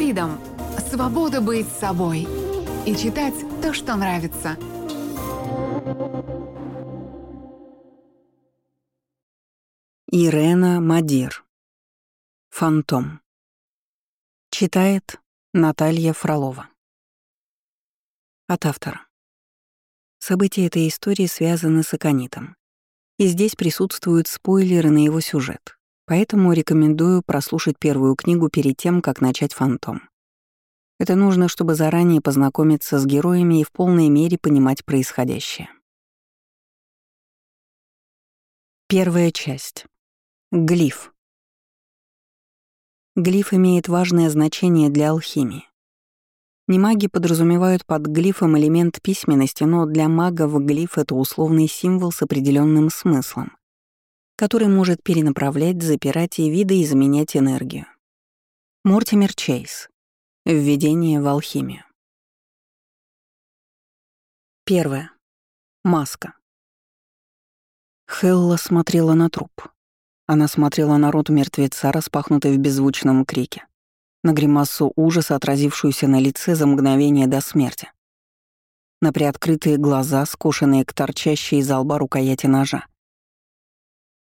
Freedom — свобода быть собой и читать то, что нравится. Ирена Мадир. Фантом. Читает Наталья Фролова. От автора. События этой истории связаны с Аконитом. И здесь присутствуют спойлеры на его сюжет. Поэтому рекомендую прослушать первую книгу перед тем, как начать «Фантом». Это нужно, чтобы заранее познакомиться с героями и в полной мере понимать происходящее. Первая часть. Глиф. Глиф имеет важное значение для алхимии. Немаги подразумевают под глифом элемент письменности, но для магов глиф — это условный символ с определенным смыслом, который может перенаправлять, запирать и видоизменять энергию. Мортимер Чейз. Введение в алхимию. Первое. Маска. Хелла смотрела на труп. Она смотрела на рот мертвеца, распахнутый в беззвучном крике на гримасу ужаса, отразившуюся на лице за мгновение до смерти, на приоткрытые глаза, скошенные к торчащей из лба рукояти ножа.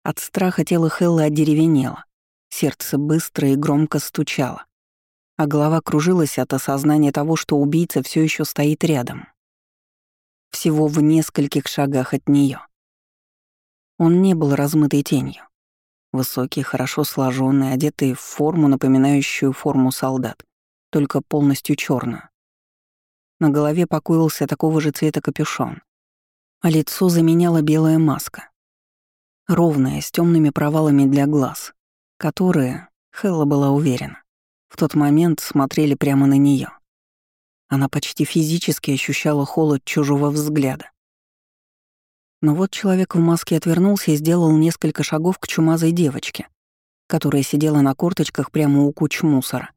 От страха тело Хеллы одеревенело, сердце быстро и громко стучало, а голова кружилась от осознания того, что убийца все еще стоит рядом. Всего в нескольких шагах от нее. Он не был размытой тенью. Высокий, хорошо сложенный, одетый в форму, напоминающую форму солдат, только полностью черную. На голове покоился такого же цвета капюшон, а лицо заменяла белая маска. Ровная, с темными провалами для глаз, которые, Хелла была уверена, в тот момент смотрели прямо на нее. Она почти физически ощущала холод чужого взгляда. Но вот человек в маске отвернулся и сделал несколько шагов к чумазой девочке, которая сидела на корточках прямо у куч мусора.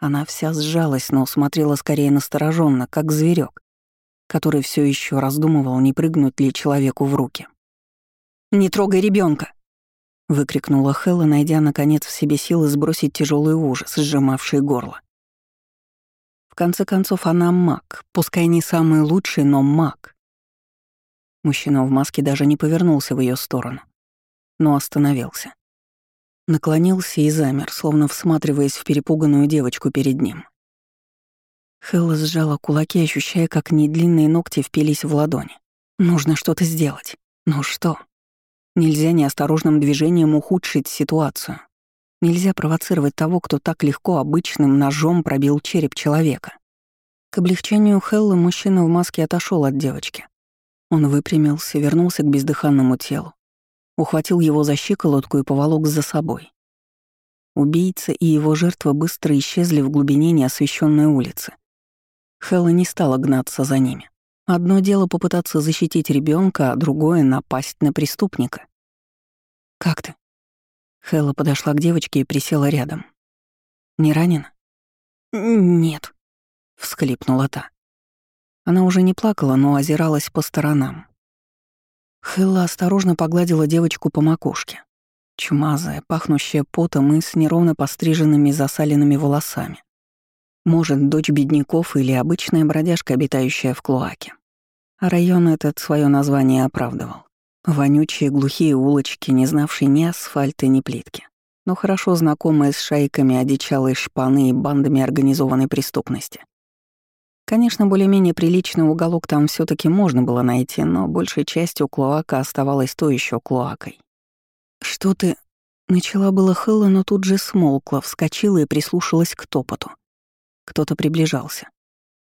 Она вся сжалась, но смотрела скорее настороженно, как зверек, который все еще раздумывал, не прыгнуть ли человеку в руки. «Не трогай ребенка! выкрикнула Хелла, найдя наконец в себе силы сбросить тяжелый ужас, сжимавший горло. В конце концов, она маг, пускай не самый лучший, но маг. Мужчина в маске даже не повернулся в ее сторону, но остановился. Наклонился и замер, словно всматриваясь в перепуганную девочку перед ним. Хелла сжала кулаки, ощущая, как недлинные ногти впились в ладони. Нужно что-то сделать. Ну что? Нельзя неосторожным движением ухудшить ситуацию. Нельзя провоцировать того, кто так легко обычным ножом пробил череп человека. К облегчению Хеллы мужчина в маске отошел от девочки, он выпрямился, вернулся к бездыханному телу, ухватил его за щиколотку и поволок за собой. Убийца и его жертва быстро исчезли в глубине неосвещенной улицы. Хэлла не стала гнаться за ними. Одно дело попытаться защитить ребенка, а другое — напасть на преступника. «Как ты?» Хэлла подошла к девочке и присела рядом. «Не ранена?» «Нет», — всхлипнула та. Она уже не плакала, но озиралась по сторонам. Хелла осторожно погладила девочку по макушке. Чумазая, пахнущая потом и с неровно постриженными засаленными волосами. Может, дочь бедняков или обычная бродяжка, обитающая в Клоаке. А район этот свое название оправдывал. Вонючие глухие улочки, не знавшие ни асфальта, ни плитки, но хорошо знакомые с шайками одичалой шпаны и бандами организованной преступности. Конечно, более-менее приличный уголок там все таки можно было найти, но большей частью Клоака оставалась то еще Клоакой. «Что ты...» Начала было Хелла, но тут же смолкла, вскочила и прислушалась к топоту. Кто-то приближался.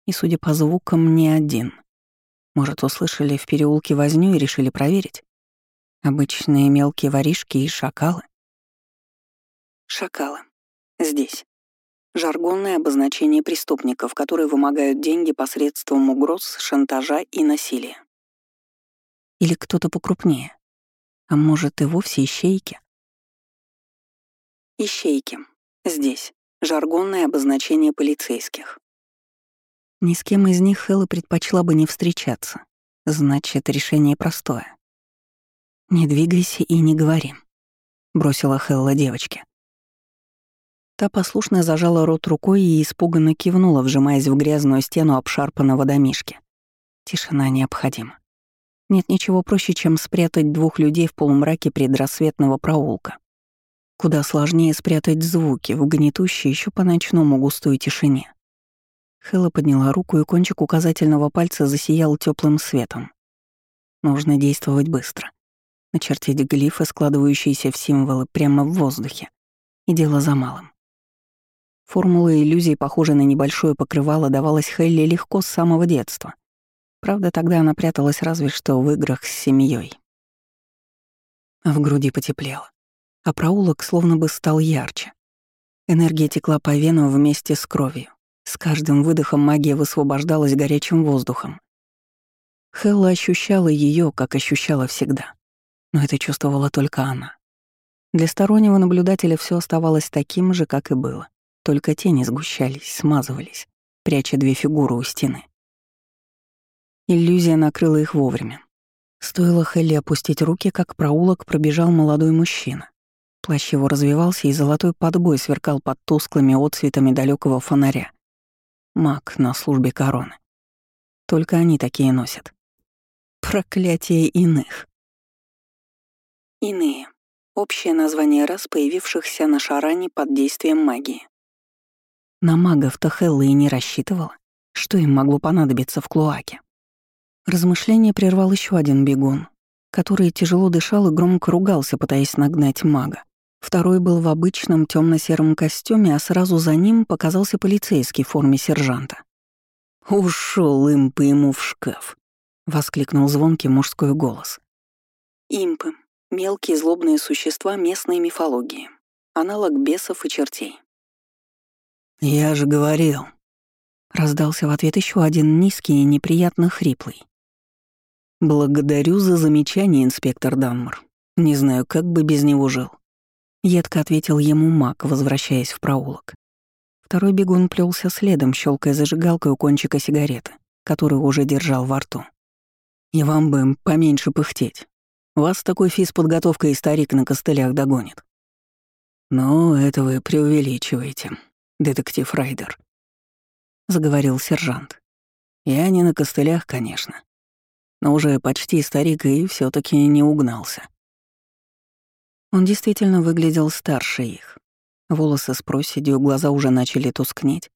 И, судя по звукам, не один. Может, услышали в переулке возню и решили проверить? Обычные мелкие воришки и шакалы? Шакалы. Здесь. Жаргонное обозначение преступников, которые вымогают деньги посредством угроз, шантажа и насилия. Или кто-то покрупнее. А может, и вовсе ищейки? Ищейки. Здесь. Жаргонное обозначение полицейских. Ни с кем из них Хэлла предпочла бы не встречаться. Значит, решение простое. «Не двигайся и не говори», — бросила Хэлла девочке. Та послушно зажала рот рукой и испуганно кивнула, вжимаясь в грязную стену обшарпанного домишки. Тишина необходима. Нет ничего проще, чем спрятать двух людей в полумраке предрассветного проулка. Куда сложнее спрятать звуки в гнетущей еще по-ночному густой тишине. Хэлла подняла руку, и кончик указательного пальца засиял теплым светом. Нужно действовать быстро. Начертить глифы, складывающиеся в символы, прямо в воздухе. И дело за малым. Формула иллюзий, похожая на небольшое покрывало, давалась Хелли легко с самого детства. Правда, тогда она пряталась разве что в играх с семьей. В груди потеплело, а проулок словно бы стал ярче. Энергия текла по венам вместе с кровью. С каждым выдохом магия высвобождалась горячим воздухом. Хелла ощущала ее, как ощущала всегда. Но это чувствовала только она. Для стороннего наблюдателя все оставалось таким же, как и было. Только тени сгущались, смазывались, пряча две фигуры у стены. Иллюзия накрыла их вовремя. Стоило Хелли опустить руки, как проулок пробежал молодой мужчина. Плащ его развивался, и золотой подбой сверкал под тусклыми отцветами далекого фонаря. Маг на службе короны. Только они такие носят. Проклятие иных. Иные. Общее название рас, появившихся на Шаране под действием магии. На магов-то Хелла и не рассчитывала, что им могло понадобиться в Клуаке. Размышление прервал еще один бегун, который тяжело дышал и громко ругался, пытаясь нагнать мага. Второй был в обычном темно сером костюме, а сразу за ним показался полицейский в форме сержанта. Ушел импы ему в шкаф», — воскликнул звонкий мужской голос. Импы — мелкие злобные существа местной мифологии, аналог бесов и чертей. «Я же говорил», — раздался в ответ еще один низкий и неприятно хриплый. «Благодарю за замечание, инспектор Данмар. Не знаю, как бы без него жил». Едко ответил ему маг, возвращаясь в проулок. Второй бегун плелся следом, щелкая зажигалкой у кончика сигареты, которую уже держал во рту. «И вам бы поменьше пыхтеть. Вас такой физподготовкой и старик на костылях догонит». «Но это вы преувеличиваете», детектив Райдер», — заговорил сержант. «Я не на костылях, конечно, но уже почти старик и все таки не угнался». Он действительно выглядел старше их. Волосы с проседью, глаза уже начали тускнеть,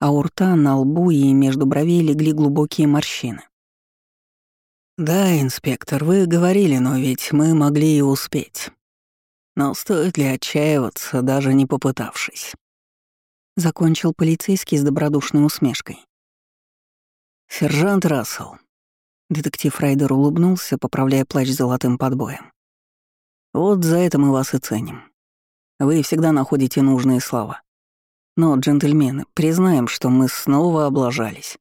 а у рта, на лбу и между бровей легли глубокие морщины. «Да, инспектор, вы говорили, но ведь мы могли и успеть. Но стоит ли отчаиваться, даже не попытавшись?» Закончил полицейский с добродушной усмешкой. «Сержант Рассел». Детектив Райдер улыбнулся, поправляя плащ золотым подбоем. «Вот за это мы вас и ценим. Вы всегда находите нужные слова. Но, джентльмены, признаем, что мы снова облажались.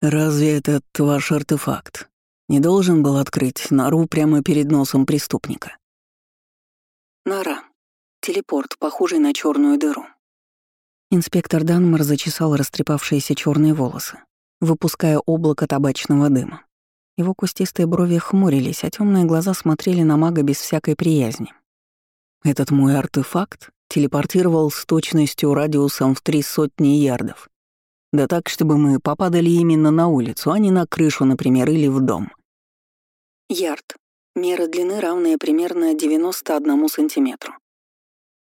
Разве этот ваш артефакт не должен был открыть нору прямо перед носом преступника?» Нора. Телепорт, похожий на черную дыру. Инспектор Данмар зачесал растрепавшиеся черные волосы, выпуская облако табачного дыма. Его кустистые брови хмурились, а темные глаза смотрели на мага без всякой приязни. «Этот мой артефакт телепортировал с точностью радиусом в три сотни ярдов. Да так, чтобы мы попадали именно на улицу, а не на крышу, например, или в дом». Ярд. Мера длины, равная примерно 91 сантиметру.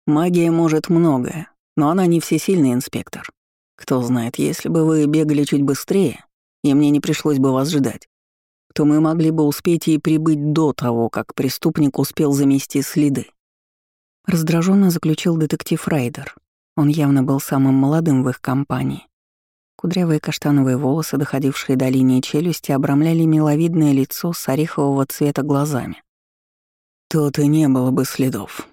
Магия может многое, но она не всесильный инспектор. Кто знает, если бы вы бегали чуть быстрее, и мне не пришлось бы вас ждать, то мы могли бы успеть и прибыть до того, как преступник успел замести следы. Раздраженно заключил детектив Райдер. Он явно был самым молодым в их компании. Кудрявые каштановые волосы, доходившие до линии челюсти, обрамляли миловидное лицо с орехового цвета глазами. Тут и не было бы следов,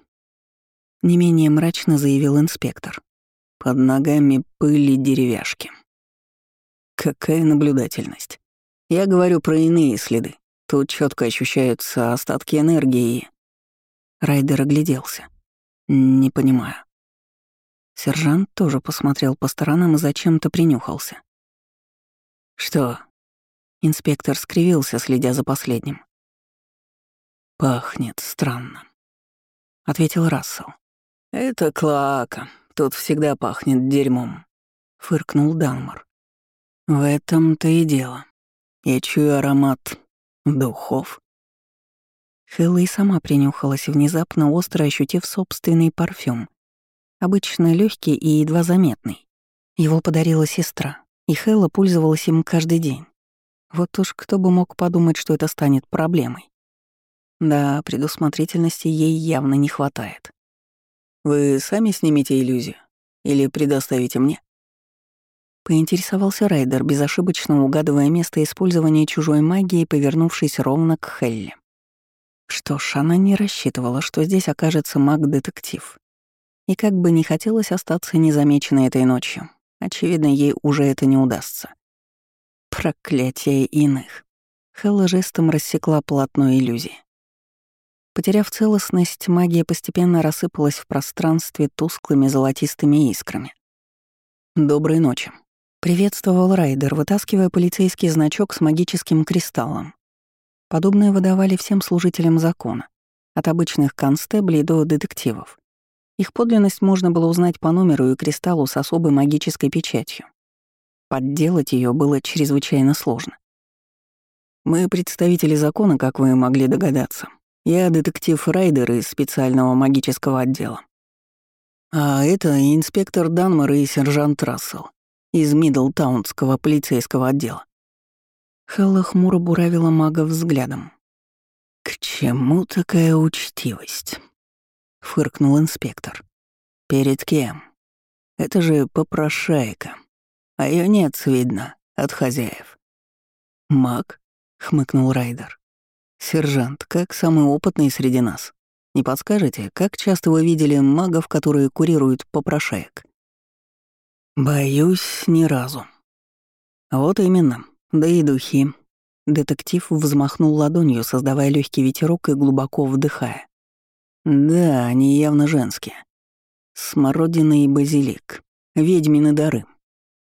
не менее мрачно заявил инспектор. Под ногами пыли деревяшки. Какая наблюдательность. Я говорю про иные следы. Тут четко ощущаются остатки энергии. Райдер огляделся. Не понимаю. Сержант тоже посмотрел по сторонам и зачем-то принюхался. «Что?» Инспектор скривился, следя за последним. «Пахнет странно», — ответил Рассел. «Это клака. Тут всегда пахнет дерьмом», — фыркнул Данмар. «В этом-то и дело. Я чую аромат духов». Хэлла и сама принюхалась, внезапно остро ощутив собственный парфюм. Обычно легкий и едва заметный. Его подарила сестра, и Хэлла пользовалась им каждый день. Вот уж кто бы мог подумать, что это станет проблемой. Да, предусмотрительности ей явно не хватает. «Вы сами снимете иллюзию? Или предоставите мне?» Поинтересовался Райдер, безошибочно угадывая место использования чужой магии, повернувшись ровно к Хелле. Что ж, она не рассчитывала, что здесь окажется маг-детектив. И как бы не хотелось остаться незамеченной этой ночью, очевидно, ей уже это не удастся. Проклятие иных. Хелла жестом рассекла полотно иллюзии. Потеряв целостность, магия постепенно рассыпалась в пространстве тусклыми золотистыми искрами. «Доброй ночи», — приветствовал Райдер, вытаскивая полицейский значок с магическим кристаллом. Подобное выдавали всем служителям закона, от обычных констеблей до детективов. Их подлинность можно было узнать по номеру и кристаллу с особой магической печатью. Подделать ее было чрезвычайно сложно. Мы представители закона, как вы могли догадаться, я детектив Райдер из специального магического отдела. А это инспектор Данмар и сержант Рассел из Мидлтаунского полицейского отдела. Хелла хмуро буравила мага взглядом. «К чему такая учтивость?» — фыркнул инспектор. «Перед кем? Это же попрошайка. А ее нет, видно, от хозяев». «Маг?» — хмыкнул Райдер. «Сержант, как самый опытный среди нас, не подскажете, как часто вы видели магов, которые курируют попрошаек?» «Боюсь, ни разу». «Вот именно. Да и духи». Детектив взмахнул ладонью, создавая легкий ветерок и глубоко вдыхая. «Да, они явно женские. Смородина и базилик. Ведьмины дары».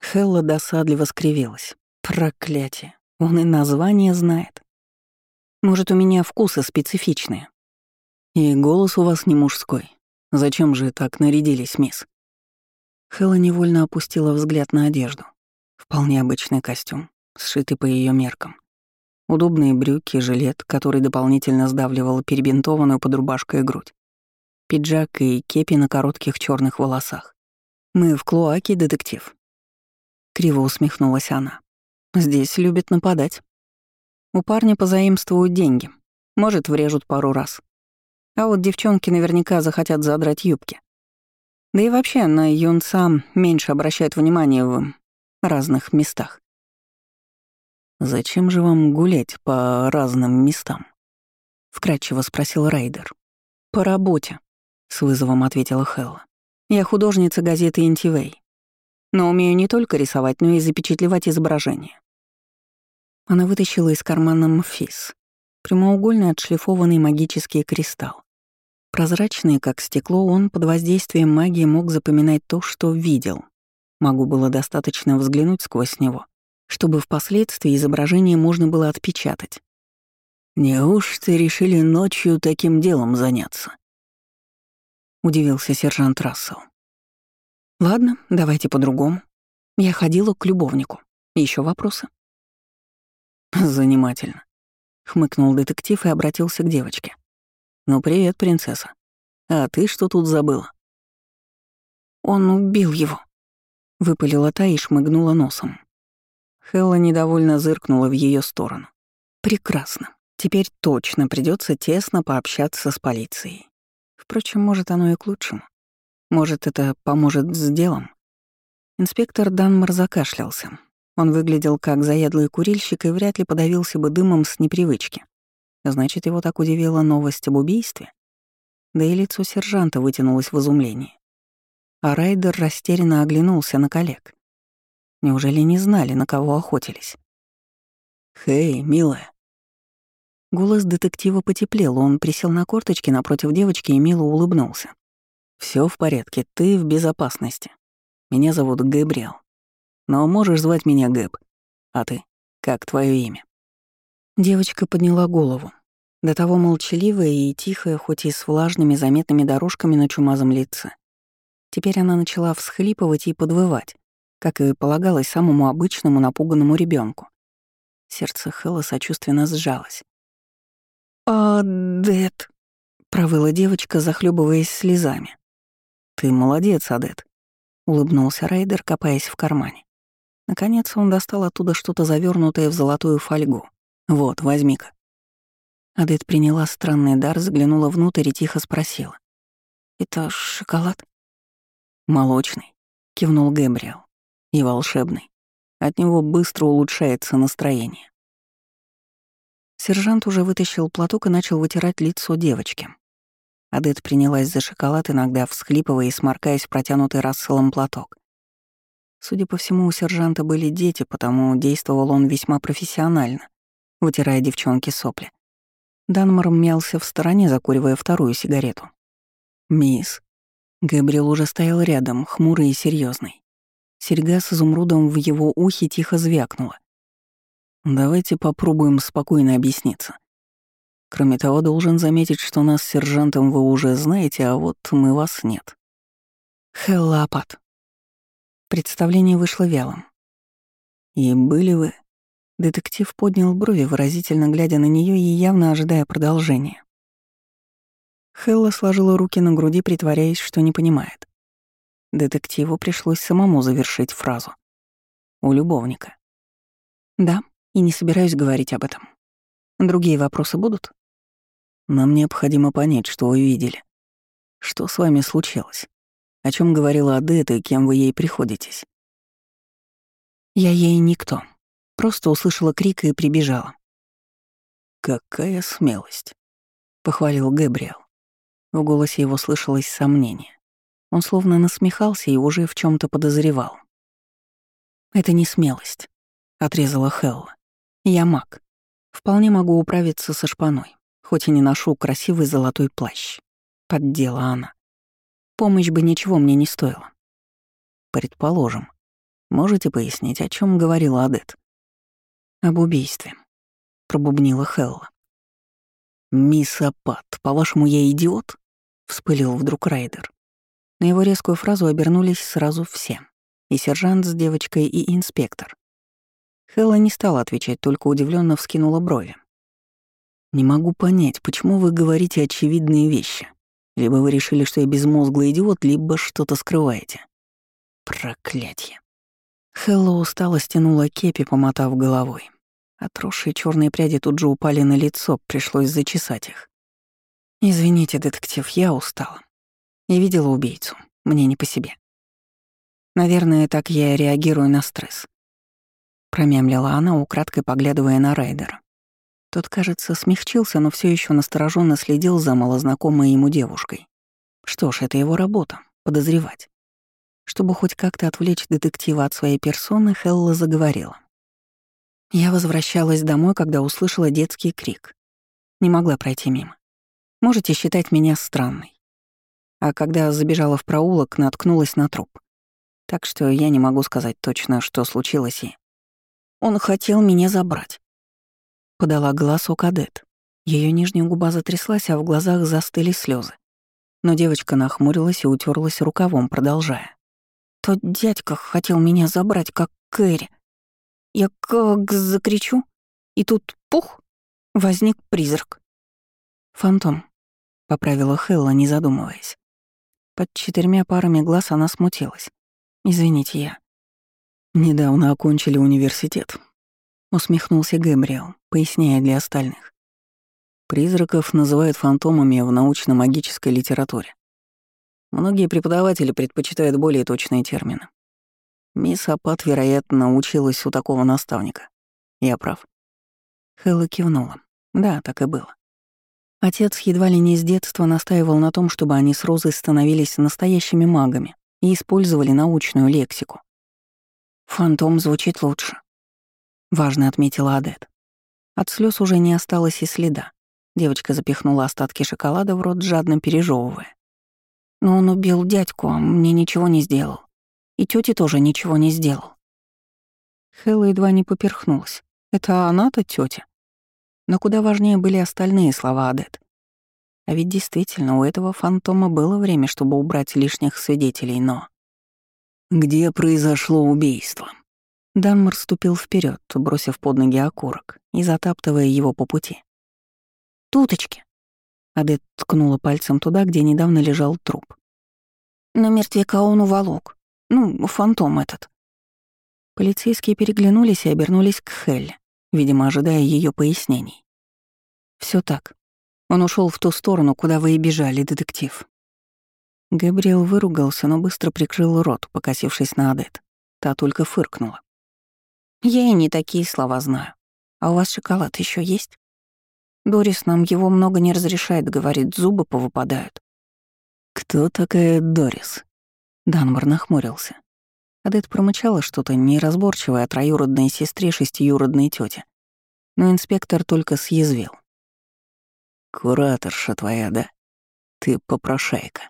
Хелла досадливо скривилась. «Проклятие. Он и название знает. Может, у меня вкусы специфичные. И голос у вас не мужской. Зачем же так нарядились, мисс? Хэлла невольно опустила взгляд на одежду. Вполне обычный костюм, сшитый по ее меркам. Удобные брюки, жилет, который дополнительно сдавливал перебинтованную под рубашкой грудь. Пиджак и кепи на коротких черных волосах. «Мы в Клоаке, детектив». Криво усмехнулась она. «Здесь любят нападать». У парня позаимствуют деньги. Может, врежут пару раз. А вот девчонки наверняка захотят задрать юбки. Да и вообще на юнца меньше обращают внимание в разных местах. «Зачем же вам гулять по разным местам?» — вкратчиво спросил Райдер. «По работе», — с вызовом ответила Хелла. «Я художница газеты «Интивей». Но умею не только рисовать, но и запечатлевать изображения. Она вытащила из кармана мфис, прямоугольный отшлифованный магический кристалл. Прозрачный, как стекло, он под воздействием магии мог запоминать то, что видел. Магу было достаточно взглянуть сквозь него, чтобы впоследствии изображение можно было отпечатать. «Неужто решили ночью таким делом заняться?» — удивился сержант Рассел. «Ладно, давайте по-другому. Я ходила к любовнику. Еще вопросы?» «Занимательно», — хмыкнул детектив и обратился к девочке. «Ну, привет, принцесса. А ты что тут забыла?» «Он убил его», — выпалила та и шмыгнула носом. Хелла недовольно зыркнула в ее сторону. «Прекрасно. Теперь точно придется тесно пообщаться с полицией. Впрочем, может, оно и к лучшему. Может, это поможет с делом?» Инспектор Данмар закашлялся, он выглядел как заядлый курильщик и вряд ли подавился бы дымом с непривычки. Значит, его так удивила новость об убийстве? Да и лицо сержанта вытянулось в изумлении. А Райдер растерянно оглянулся на коллег. Неужели не знали, на кого охотились? «Хей, милая». Голос детектива потеплел, он присел на корточки напротив девочки и мило улыбнулся. Все в порядке, ты в безопасности. Меня зовут Габриэл. Но можешь звать меня Гэб. А ты? Как твое имя?» Девочка подняла голову. До того молчаливая и тихая, хоть и с влажными заметными дорожками на чумазом лице. Теперь она начала всхлипывать и подвывать, как и полагалось самому обычному напуганному ребенку. Сердце Хэлла сочувственно сжалось. «Адет», — провыла девочка, захлебываясь слезами. «Ты молодец, Адет», — улыбнулся Райдер, копаясь в кармане. Наконец он достал оттуда что-то завернутое в золотую фольгу. «Вот, возьми-ка». Адет приняла странный дар, заглянула внутрь и тихо спросила. «Это шоколад?» «Молочный», — кивнул Гэбриэл. «И волшебный. От него быстро улучшается настроение». Сержант уже вытащил платок и начал вытирать лицо девочки. Адет принялась за шоколад, иногда всхлипывая и сморкаясь в протянутый расселом платок. Судя по всему, у сержанта были дети, потому действовал он весьма профессионально, вытирая девчонке сопли. Данмар мялся в стороне, закуривая вторую сигарету. «Мисс». Габриэл уже стоял рядом, хмурый и серьезный. Серьга с изумрудом в его ухе тихо звякнула. «Давайте попробуем спокойно объясниться. Кроме того, должен заметить, что нас с сержантом вы уже знаете, а вот мы вас нет». «Хеллапат». Представление вышло вялым. «И были вы?» Детектив поднял брови, выразительно глядя на нее и явно ожидая продолжения. Хелла сложила руки на груди, притворяясь, что не понимает. Детективу пришлось самому завершить фразу. У любовника. «Да, и не собираюсь говорить об этом. Другие вопросы будут?» «Нам необходимо понять, что вы видели. Что с вами случилось? О чем говорила Адетта и кем вы ей приходитесь?» «Я ей никто. Просто услышала крик и прибежала». «Какая смелость!» — похвалил Гэбриэл. В голосе его слышалось сомнение. Он словно насмехался и уже в чем то подозревал. «Это не смелость», — отрезала Хелла. «Я маг. Вполне могу управиться со шпаной, хоть и не ношу красивый золотой плащ». Поддела она. Помощь бы ничего мне не стоила. Предположим. Можете пояснить, о чем говорила Адет? Об убийстве. Пробубнила Хелла. «Мисс Апат, по-вашему, я идиот?» — вспылил вдруг Райдер. На его резкую фразу обернулись сразу все. И сержант с девочкой, и инспектор. Хелла не стала отвечать, только удивленно вскинула брови. «Не могу понять, почему вы говорите очевидные вещи. Либо вы решили, что я безмозглый идиот, либо что-то скрываете. Проклятье». Хелла устало стянула кепи, помотав головой. Отросшие черные пряди тут же упали на лицо, пришлось зачесать их. «Извините, детектив, я устала. Я видела убийцу. Мне не по себе. Наверное, так я и реагирую на стресс». Промямлила она, украдкой поглядывая на Райдера. Тот, кажется, смягчился, но все еще настороженно следил за малознакомой ему девушкой. Что ж, это его работа — подозревать. Чтобы хоть как-то отвлечь детектива от своей персоны, Хелла заговорила. Я возвращалась домой, когда услышала детский крик. Не могла пройти мимо. Можете считать меня странной. А когда забежала в проулок, наткнулась на труп. Так что я не могу сказать точно, что случилось и... Он хотел меня забрать. Подала голосок кадет. Ее нижняя губа затряслась, а в глазах застыли слезы. Но девочка нахмурилась и утерлась рукавом, продолжая. Тот дядька хотел меня забрать, как Кэрри. Я как закричу, и тут пух, возник призрак. Фантом, — поправила Хелла, не задумываясь. Под четырьмя парами глаз она смутилась. «Извините, я...» «Недавно окончили университет», — усмехнулся Гэмбриэл, поясняя для остальных. Призраков называют фантомами в научно-магической литературе. Многие преподаватели предпочитают более точные термины. Мисс Апат, вероятно, училась у такого наставника. Я прав. Хэлла кивнула. Да, так и было. Отец едва ли не с детства настаивал на том, чтобы они с Розой становились настоящими магами и использовали научную лексику. «Фантом звучит лучше», — важно отметила Адет. От слез уже не осталось и следа. Девочка запихнула остатки шоколада в рот, жадно пережевывая. «Но он убил дядьку, а мне ничего не сделал. И тете тоже ничего не сделал». Хэлла едва не поперхнулась. «Это она-то тетя? Но куда важнее были остальные слова Адет. А ведь действительно, у этого фантома было время, чтобы убрать лишних свидетелей, но... Где произошло убийство? Данмар ступил вперед, бросив под ноги окурок и затаптывая его по пути. «Туточки!» Адет ткнула пальцем туда, где недавно лежал труп. «На мертвяка он уволок. Ну, фантом этот». Полицейские переглянулись и обернулись к Хелле, видимо, ожидая ее пояснений. Все так. Он ушел в ту сторону, куда вы и бежали, детектив. Габриэл выругался, но быстро прикрыл рот, покосившись на Адет. Та только фыркнула. «Я и не такие слова знаю. А у вас шоколад еще есть?» «Дорис нам его много не разрешает, говорит, зубы повыпадают». «Кто такая Дорис?» Данмар нахмурился. Адет промычала что-то неразборчивое о троюродной сестре шестиюродной тете. Но инспектор только съязвил. «Кураторша твоя, да? Ты попрошайка».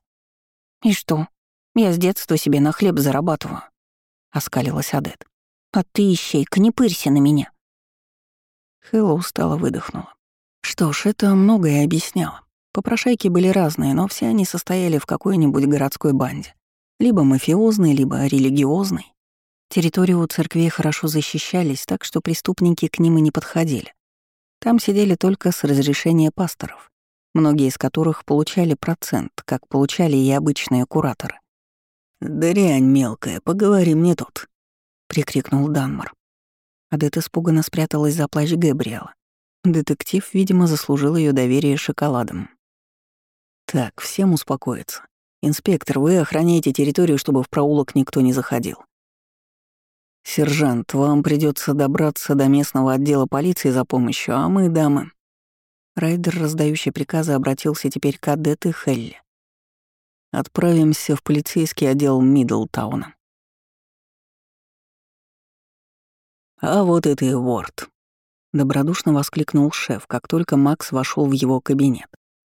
«И что? Я с детства себе на хлеб зарабатываю», — оскалилась Адет. «А ты, ищейка, не пырься на меня». Хэлла устало выдохнула. Что ж, это многое объясняло. Попрошайки были разные, но все они состояли в какой-нибудь городской банде. Либо мафиозной, либо религиозной. Территорию у церквей хорошо защищались, так что преступники к ним и не подходили. Там сидели только с разрешения пасторов, многие из которых получали процент, как получали и обычные кураторы. «Дрянь мелкая, поговори мне тут», — прикрикнул Данмар. Адет испуганно спряталась за плащ Габриэла. Детектив, видимо, заслужил ее доверие шоколадом. «Так, всем успокоиться. Инспектор, вы охраняете территорию, чтобы в проулок никто не заходил. Сержант, вам придется добраться до местного отдела полиции за помощью, а мы, дамы...» Райдер, раздающий приказы, обратился теперь к Адет и Хелли. «Отправимся в полицейский отдел Мидлтауна». А вот и Уорд. Добродушно воскликнул шеф, как только Макс вошел в его кабинет.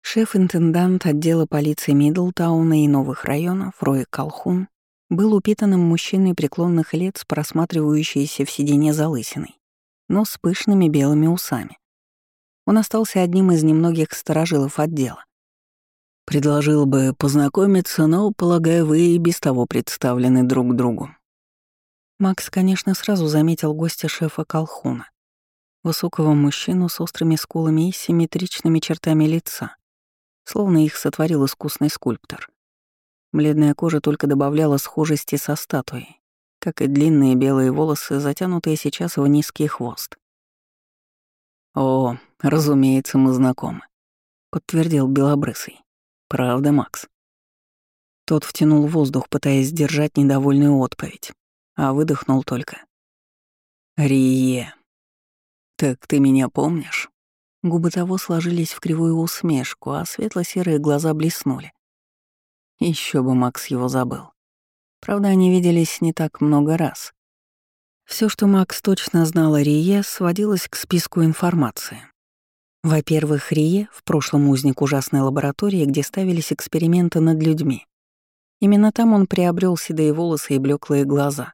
Шеф-интендант отдела полиции Мидлтауна и новых районов Рой Колхун был упитанным мужчиной преклонных лет с просматривающейся в седине залысиной, но с пышными белыми усами. Он остался одним из немногих сторожилов отдела. «Предложил бы познакомиться, но, полагаю, вы и без того представлены друг другу». Макс, конечно, сразу заметил гостя шефа Колхуна. Высокого мужчину с острыми скулами и симметричными чертами лица, словно их сотворил искусный скульптор. Бледная кожа только добавляла схожести со статуей, как и длинные белые волосы, затянутые сейчас в низкий хвост. «О, разумеется, мы знакомы», — подтвердил Белобрысый. «Правда, Макс?» Тот втянул воздух, пытаясь сдержать недовольную отповедь, а выдохнул только. «Рие, «Так ты меня помнишь?» Губы того сложились в кривую усмешку, а светло-серые глаза блеснули. Еще бы Макс его забыл. Правда, они виделись не так много раз. Все, что Макс точно знал о Рие, сводилось к списку информации. Во-первых, Рие — в прошлом узник ужасной лаборатории, где ставились эксперименты над людьми. Именно там он приобрел седые волосы и блеклые глаза.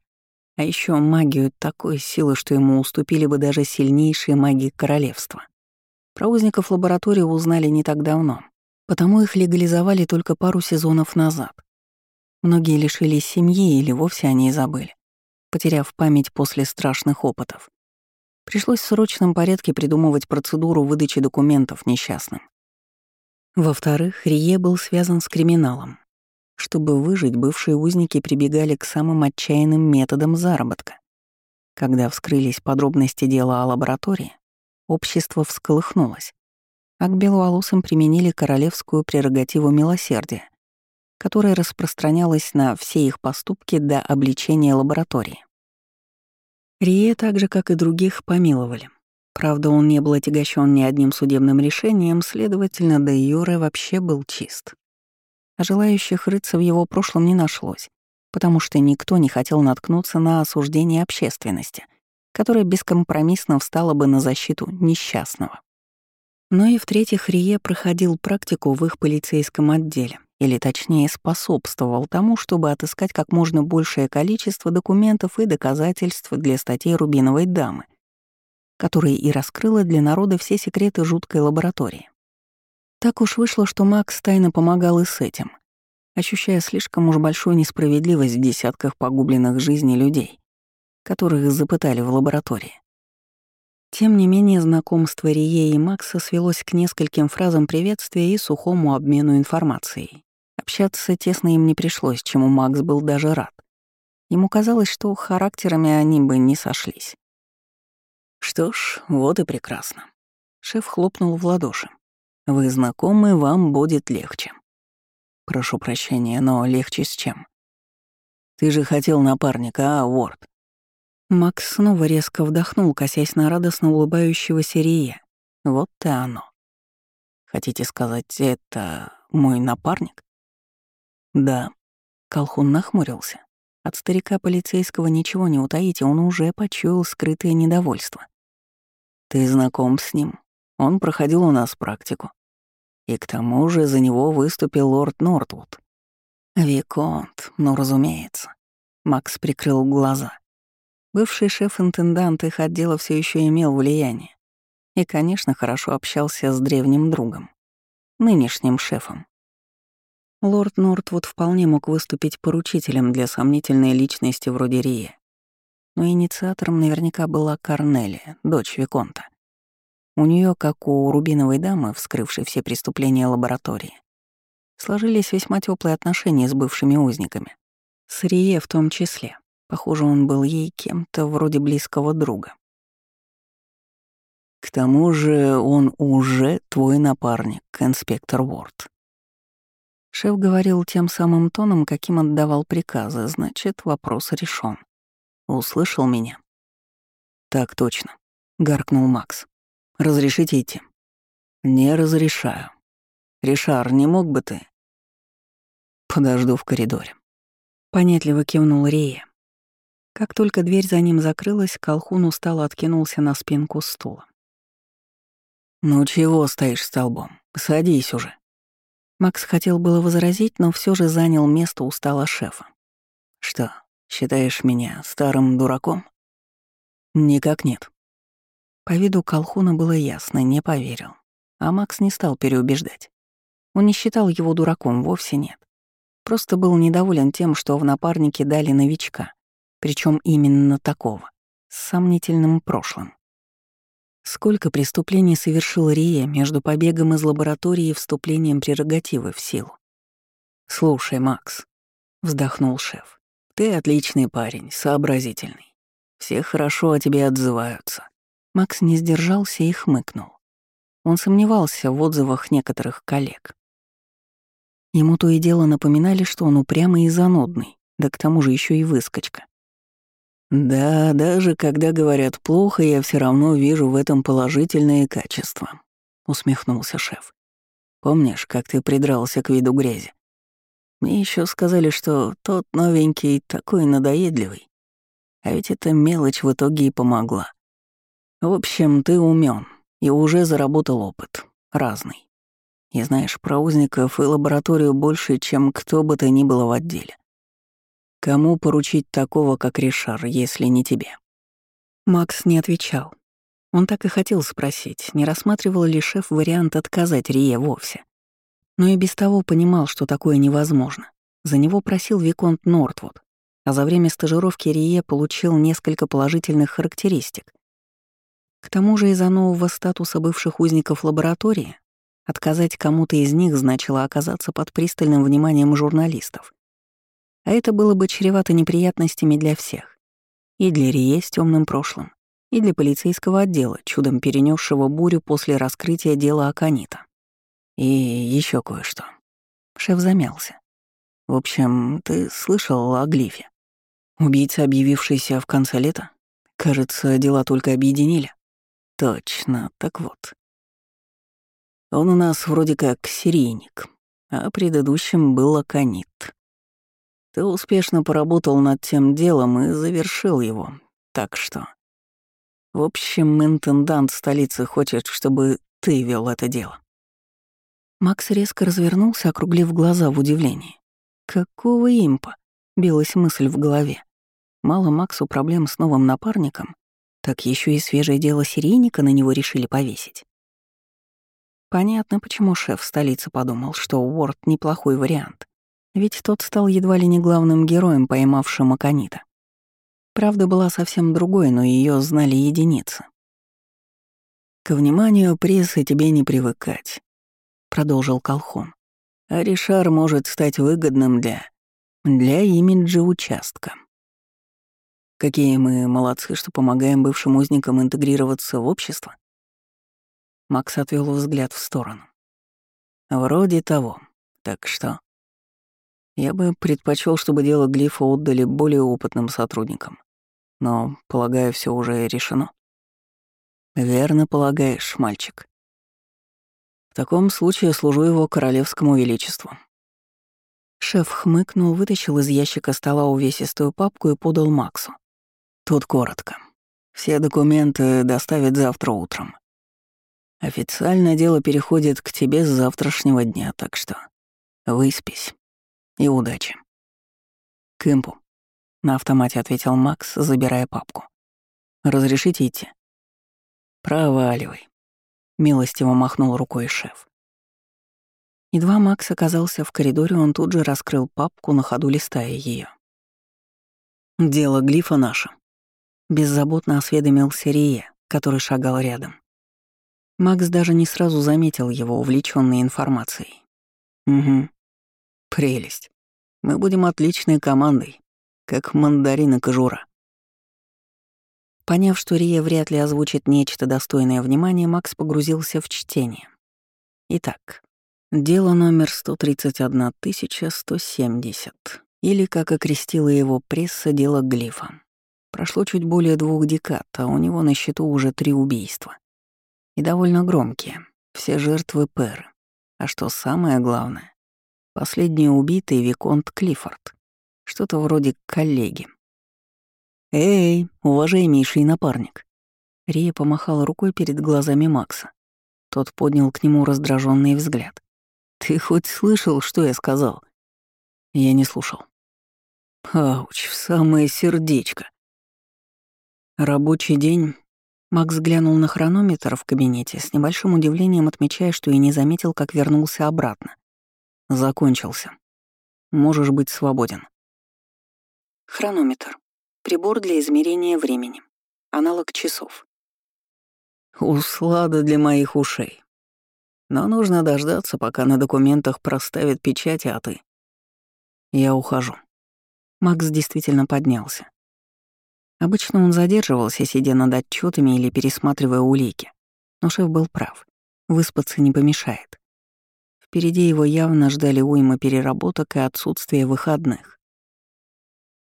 А еще магию такой силы, что ему уступили бы даже сильнейшие маги королевства. Про узников лаборатории узнали не так давно, потому их легализовали только пару сезонов назад. Многие лишились семьи или вовсе о ней забыли, потеряв память после страшных опытов. Пришлось в срочном порядке придумывать процедуру выдачи документов несчастным. Во-вторых, Рие был связан с криминалом, чтобы выжить, бывшие узники прибегали к самым отчаянным методам заработка. Когда вскрылись подробности дела о лаборатории, общество всколыхнулось, а к беловолосым применили королевскую прерогативу милосердия, которая распространялась на все их поступки до обличения лаборатории. Рие, так же, как и других, помиловали. Правда, он не был отягощен ни одним судебным решением, следовательно, до Юры вообще был чист а желающих рыться в его прошлом не нашлось, потому что никто не хотел наткнуться на осуждение общественности, которое бескомпромиссно встало бы на защиту несчастного. Но и в-третьих, Рие проходил практику в их полицейском отделе, или точнее способствовал тому, чтобы отыскать как можно большее количество документов и доказательств для статей «Рубиновой дамы», которая и раскрыла для народа все секреты жуткой лаборатории. Так уж вышло, что Макс тайно помогал и с этим, ощущая слишком уж большую несправедливость в десятках погубленных жизней людей, которых запытали в лаборатории. Тем не менее, знакомство Рие и Макса свелось к нескольким фразам приветствия и сухому обмену информацией. Общаться тесно им не пришлось, чему Макс был даже рад. Ему казалось, что характерами они бы не сошлись. «Что ж, вот и прекрасно». Шеф хлопнул в ладоши. «Вы знакомы, вам будет легче». «Прошу прощения, но легче с чем?» «Ты же хотел напарника, а, Уорд?» Макс снова резко вдохнул, косясь на радостно улыбающегося Рия. Вот и оно. Хотите сказать, это мой напарник? Да. Колхун нахмурился. От старика полицейского ничего не утаить, он уже почуял скрытое недовольство. Ты знаком с ним. Он проходил у нас практику. И к тому же за него выступил лорд Нортвуд. Виконт, ну разумеется. Макс прикрыл глаза. Бывший шеф-интендант их отдела все еще имел влияние. И, конечно, хорошо общался с древним другом, нынешним шефом. Лорд Нортвуд вполне мог выступить поручителем для сомнительной личности вроде Рии. Но инициатором наверняка была Корнелия, дочь Виконта. У нее, как у рубиновой дамы, вскрывшей все преступления лаборатории, сложились весьма теплые отношения с бывшими узниками. С Рие в том числе. Похоже, он был ей кем-то вроде близкого друга. К тому же он уже твой напарник, инспектор Уорд. Шеф говорил тем самым тоном, каким отдавал приказы, значит, вопрос решен. Услышал меня? Так точно, гаркнул Макс. Разрешите идти? Не разрешаю. Ришар, не мог бы ты? Подожду в коридоре. Понятливо кивнул Рея. Как только дверь за ним закрылась, Колхун устало откинулся на спинку стула. «Ну чего стоишь столбом? Садись уже». Макс хотел было возразить, но все же занял место у стола шефа. «Что, считаешь меня старым дураком?» «Никак нет». По виду Колхуна было ясно, не поверил. А Макс не стал переубеждать. Он не считал его дураком, вовсе нет. Просто был недоволен тем, что в напарнике дали новичка, причем именно такого, с сомнительным прошлым. Сколько преступлений совершил Рия между побегом из лаборатории и вступлением прерогативы в силу? «Слушай, Макс», — вздохнул шеф, — «ты отличный парень, сообразительный. Все хорошо о тебе отзываются». Макс не сдержался и хмыкнул. Он сомневался в отзывах некоторых коллег. Ему то и дело напоминали, что он упрямый и занудный, да к тому же еще и выскочка. Да, даже когда говорят плохо, я все равно вижу в этом положительные качества, усмехнулся шеф. Помнишь, как ты придрался к виду грязи? Мне еще сказали, что тот новенький такой надоедливый. А ведь эта мелочь в итоге и помогла. В общем, ты умен и уже заработал опыт. Разный. И знаешь про узников и лабораторию больше, чем кто бы то ни было в отделе. Кому поручить такого, как Ришар, если не тебе? Макс не отвечал. Он так и хотел спросить, не рассматривал ли шеф вариант отказать Рие вовсе. Но и без того понимал, что такое невозможно. За него просил Виконт Нортвуд, а за время стажировки Рие получил несколько положительных характеристик. К тому же из-за нового статуса бывших узников лаборатории отказать кому-то из них значило оказаться под пристальным вниманием журналистов. А это было бы чревато неприятностями для всех. И для Рие с темным прошлым, и для полицейского отдела, чудом перенесшего бурю после раскрытия дела Аканита. И еще кое-что. Шеф замялся. В общем, ты слышал о Глифе? Убийца, объявившийся в конце лета? Кажется, дела только объединили. Точно, так вот. Он у нас вроде как серийник, а предыдущим был Аканит. Ты успешно поработал над тем делом и завершил его, так что... В общем, интендант столицы хочет, чтобы ты вел это дело». Макс резко развернулся, округлив глаза в удивлении. «Какого импа?» — билась мысль в голове. Мало Максу проблем с новым напарником, так еще и свежее дело серийника на него решили повесить. Понятно, почему шеф столицы подумал, что Уорд — неплохой вариант. Ведь тот стал едва ли не главным героем, поймавшим Аконита. Правда была совсем другой, но ее знали единицы. «К вниманию прессы тебе не привыкать», — продолжил Колхун. «А Ришар может стать выгодным для... для имиджа участка». Какие мы молодцы, что помогаем бывшим узникам интегрироваться в общество. Макс отвел взгляд в сторону. Вроде того. Так что... Я бы предпочел, чтобы дело глифа отдали более опытным сотрудникам. Но, полагаю, все уже решено. Верно полагаешь, мальчик. В таком случае служу его королевскому величеству. Шеф хмыкнул, вытащил из ящика стола увесистую папку и подал Максу. Тут коротко. Все документы доставят завтра утром. Официально дело переходит к тебе с завтрашнего дня, так что выспись и удачи. Кэмпу. На автомате ответил Макс, забирая папку. «Разрешите идти?» «Проваливай», — милостиво махнул рукой шеф. Едва Макс оказался в коридоре, он тут же раскрыл папку, на ходу листая ее. «Дело глифа наше», — беззаботно осведомился Рия, который шагал рядом. Макс даже не сразу заметил его, увлеченной информацией. «Угу. Прелесть. Мы будем отличной командой, как мандарин и кожура». Поняв, что Рия вряд ли озвучит нечто достойное внимания, Макс погрузился в чтение. Итак, дело номер 131170, или, как окрестила его пресса, дело Глифа. Прошло чуть более двух декад, а у него на счету уже три убийства. И довольно громкие. Все жертвы Перы. А что самое главное, последний убитый Виконт Клиффорд. Что-то вроде коллеги. «Эй, уважаемейший напарник!» Рия помахала рукой перед глазами Макса. Тот поднял к нему раздраженный взгляд. «Ты хоть слышал, что я сказал?» Я не слушал. Ауч, в самое сердечко. Рабочий день Макс глянул на хронометр в кабинете, с небольшим удивлением отмечая, что и не заметил, как вернулся обратно. Закончился. Можешь быть свободен. Хронометр. Прибор для измерения времени. Аналог часов. Услада для моих ушей. Но нужно дождаться, пока на документах проставят печать, а ты... Я ухожу. Макс действительно поднялся. Обычно он задерживался, сидя над отчетами или пересматривая улики. Но шеф был прав. Выспаться не помешает. Впереди его явно ждали уйма переработок и отсутствие выходных.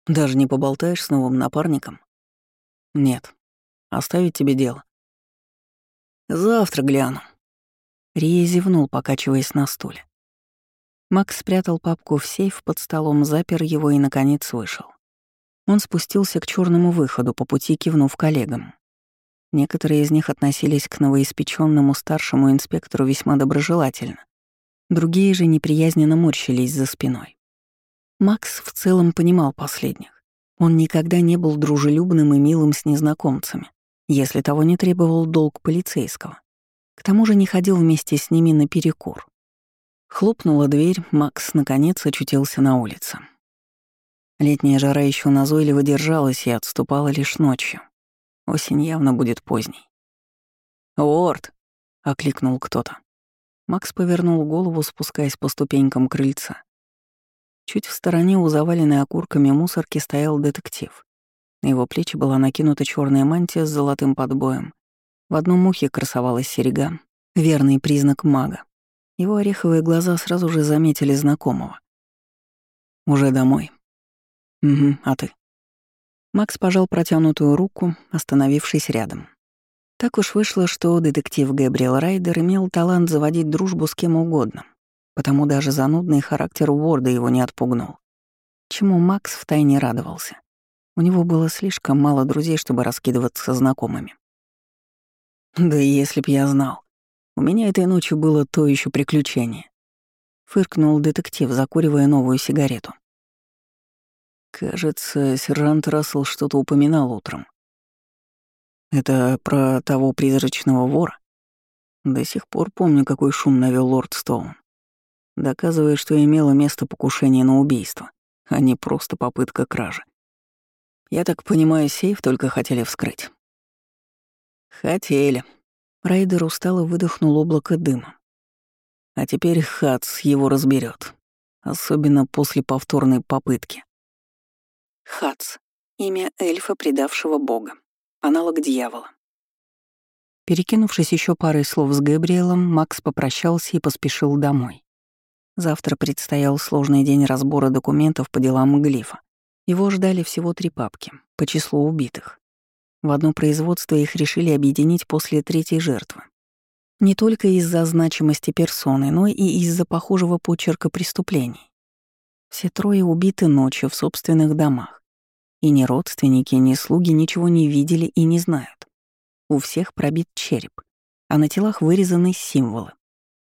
Даже не поболтаешь с новым напарником? Нет. Оставить тебе дело. Завтра гляну. Рия зевнул, покачиваясь на стуле. Макс спрятал папку в сейф под столом, запер его и, наконец, вышел. Он спустился к черному выходу, по пути кивнув коллегам. Некоторые из них относились к новоиспеченному старшему инспектору весьма доброжелательно. Другие же неприязненно морщились за спиной. Макс в целом понимал последних. Он никогда не был дружелюбным и милым с незнакомцами, если того не требовал долг полицейского. К тому же не ходил вместе с ними на перекур. Хлопнула дверь, Макс наконец очутился на улице. Летняя жара еще назойливо держалась и отступала лишь ночью. Осень явно будет поздней. «Уорд!» — окликнул кто-то. Макс повернул голову, спускаясь по ступенькам крыльца. Чуть в стороне у заваленной окурками мусорки стоял детектив. На его плечи была накинута черная мантия с золотым подбоем. В одном ухе красовалась серега, верный признак мага. Его ореховые глаза сразу же заметили знакомого. «Уже домой», «Угу, а ты?» Макс пожал протянутую руку, остановившись рядом. Так уж вышло, что детектив Гэбриэл Райдер имел талант заводить дружбу с кем угодно, потому даже занудный характер Уорда его не отпугнул. Чему Макс втайне радовался. У него было слишком мало друзей, чтобы раскидываться знакомыми. «Да если б я знал. У меня этой ночью было то еще приключение», — фыркнул детектив, закуривая новую сигарету. Кажется, сержант Рассел что-то упоминал утром. Это про того призрачного вора? До сих пор помню, какой шум навел лорд Стоун, доказывая, что имело место покушение на убийство, а не просто попытка кражи. Я так понимаю, сейф только хотели вскрыть. Хотели. Райдер устало выдохнул облако дыма. А теперь Хац его разберет, особенно после повторной попытки. Хац — имя эльфа, предавшего бога, аналог дьявола. Перекинувшись еще парой слов с Габриэлом, Макс попрощался и поспешил домой. Завтра предстоял сложный день разбора документов по делам Глифа. Его ждали всего три папки, по числу убитых. В одно производство их решили объединить после третьей жертвы. Не только из-за значимости персоны, но и из-за похожего почерка преступлений. Все трое убиты ночью в собственных домах. И ни родственники, ни слуги ничего не видели и не знают. У всех пробит череп, а на телах вырезаны символы.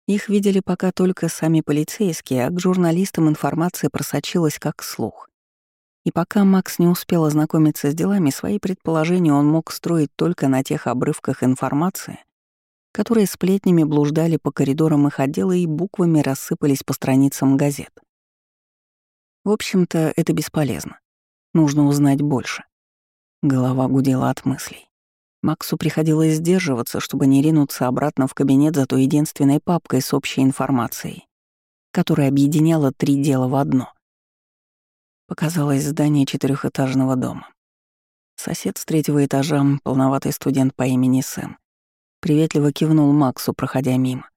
Их видели пока только сами полицейские, а к журналистам информация просочилась как слух. И пока Макс не успел ознакомиться с делами, свои предположения он мог строить только на тех обрывках информации, которые сплетнями блуждали по коридорам их отдела и буквами рассыпались по страницам газет. В общем-то, это бесполезно. Нужно узнать больше. Голова гудела от мыслей. Максу приходилось сдерживаться, чтобы не ринуться обратно в кабинет за той единственной папкой с общей информацией, которая объединяла три дела в одно. Показалось здание четырехэтажного дома. Сосед с третьего этажа, полноватый студент по имени Сэм, приветливо кивнул Максу, проходя мимо.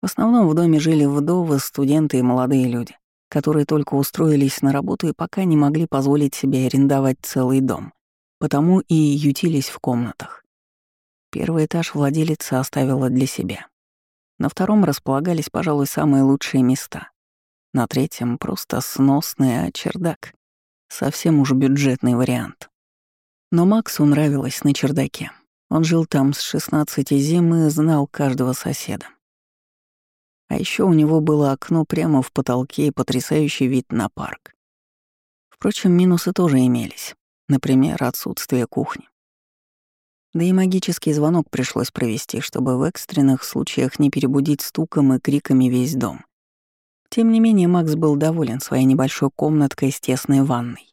В основном в доме жили вдовы, студенты и молодые люди, которые только устроились на работу и пока не могли позволить себе арендовать целый дом, потому и ютились в комнатах. Первый этаж владелица оставила для себя. На втором располагались, пожалуй, самые лучшие места. На третьем просто сносный, а чердак — совсем уж бюджетный вариант. Но Максу нравилось на чердаке. Он жил там с 16 зим и знал каждого соседа. А еще у него было окно прямо в потолке и потрясающий вид на парк. Впрочем, минусы тоже имелись. Например, отсутствие кухни. Да и магический звонок пришлось провести, чтобы в экстренных случаях не перебудить стуком и криками весь дом. Тем не менее, Макс был доволен своей небольшой комнаткой с тесной ванной.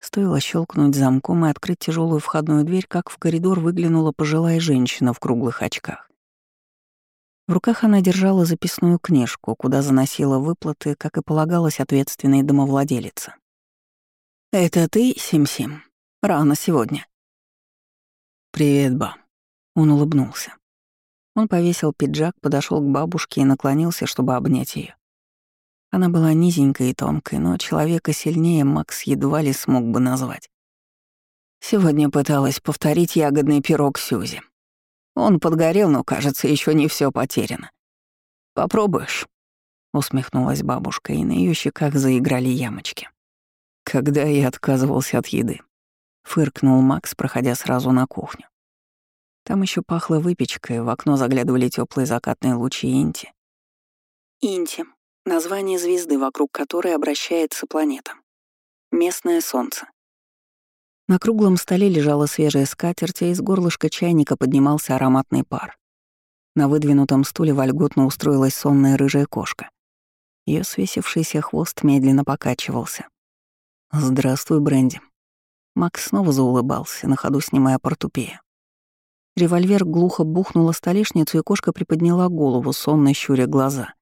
Стоило щелкнуть замком и открыть тяжелую входную дверь, как в коридор выглянула пожилая женщина в круглых очках. В руках она держала записную книжку, куда заносила выплаты, как и полагалось ответственной домовладелице. «Это ты, Сим-Сим? Рано сегодня». «Привет, ба». Он улыбнулся. Он повесил пиджак, подошел к бабушке и наклонился, чтобы обнять ее. Она была низенькой и тонкой, но человека сильнее Макс едва ли смог бы назвать. Сегодня пыталась повторить ягодный пирог Сюзи. Он подгорел, но, кажется, еще не все потеряно. «Попробуешь?» — усмехнулась бабушка, и на ее щеках заиграли ямочки. «Когда я отказывался от еды?» — фыркнул Макс, проходя сразу на кухню. Там еще пахло выпечкой, в окно заглядывали теплые закатные лучи Инти. Инти Название звезды, вокруг которой обращается планета. Местное солнце. На круглом столе лежала свежая скатерть, а из горлышка чайника поднимался ароматный пар. На выдвинутом стуле вольготно устроилась сонная рыжая кошка. Ее свесившийся хвост медленно покачивался. «Здравствуй, Бренди». Макс снова заулыбался, на ходу снимая портупея. Револьвер глухо бухнул о столешницу, и кошка приподняла голову, сонно щуря глаза.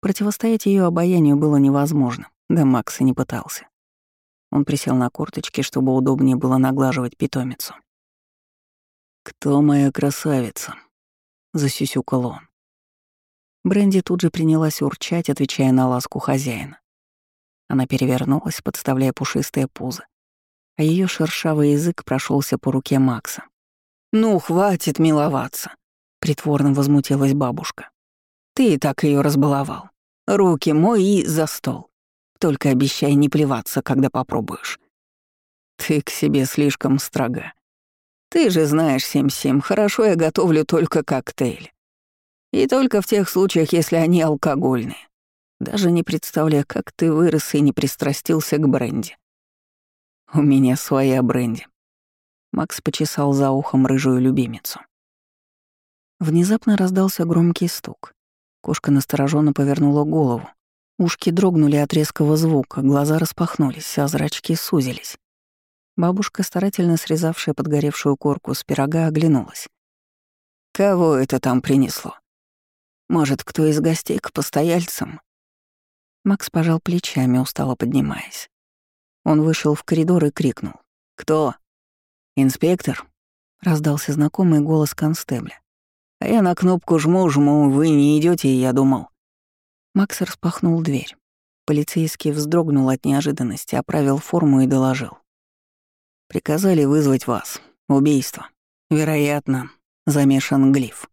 Противостоять ее обаянию было невозможно, да Макс и не пытался. Он присел на корточки, чтобы удобнее было наглаживать питомицу. «Кто моя красавица?» — засюсюкал он. Бренди тут же принялась урчать, отвечая на ласку хозяина. Она перевернулась, подставляя пушистое пузо, а ее шершавый язык прошелся по руке Макса. «Ну, хватит миловаться!» — притворно возмутилась бабушка. «Ты и так ее разбаловал. Руки мой и за стол. Только обещай не плеваться, когда попробуешь. Ты к себе слишком строга. Ты же знаешь, Сим-Сим, хорошо я готовлю только коктейль. И только в тех случаях, если они алкогольные. Даже не представляю, как ты вырос и не пристрастился к бренди. У меня своя бренди. Макс почесал за ухом рыжую любимицу. Внезапно раздался громкий стук. Кошка настороженно повернула голову. Ушки дрогнули от резкого звука, глаза распахнулись, а зрачки сузились. Бабушка, старательно срезавшая подгоревшую корку с пирога, оглянулась. «Кого это там принесло? Может, кто из гостей к постояльцам?» Макс пожал плечами, устало поднимаясь. Он вышел в коридор и крикнул. «Кто?» «Инспектор?» — раздался знакомый голос констебля. «А я на кнопку жму-жму, вы не идете, я думал». Макс распахнул дверь. Полицейский вздрогнул от неожиданности, оправил форму и доложил. «Приказали вызвать вас. Убийство. Вероятно, замешан глиф».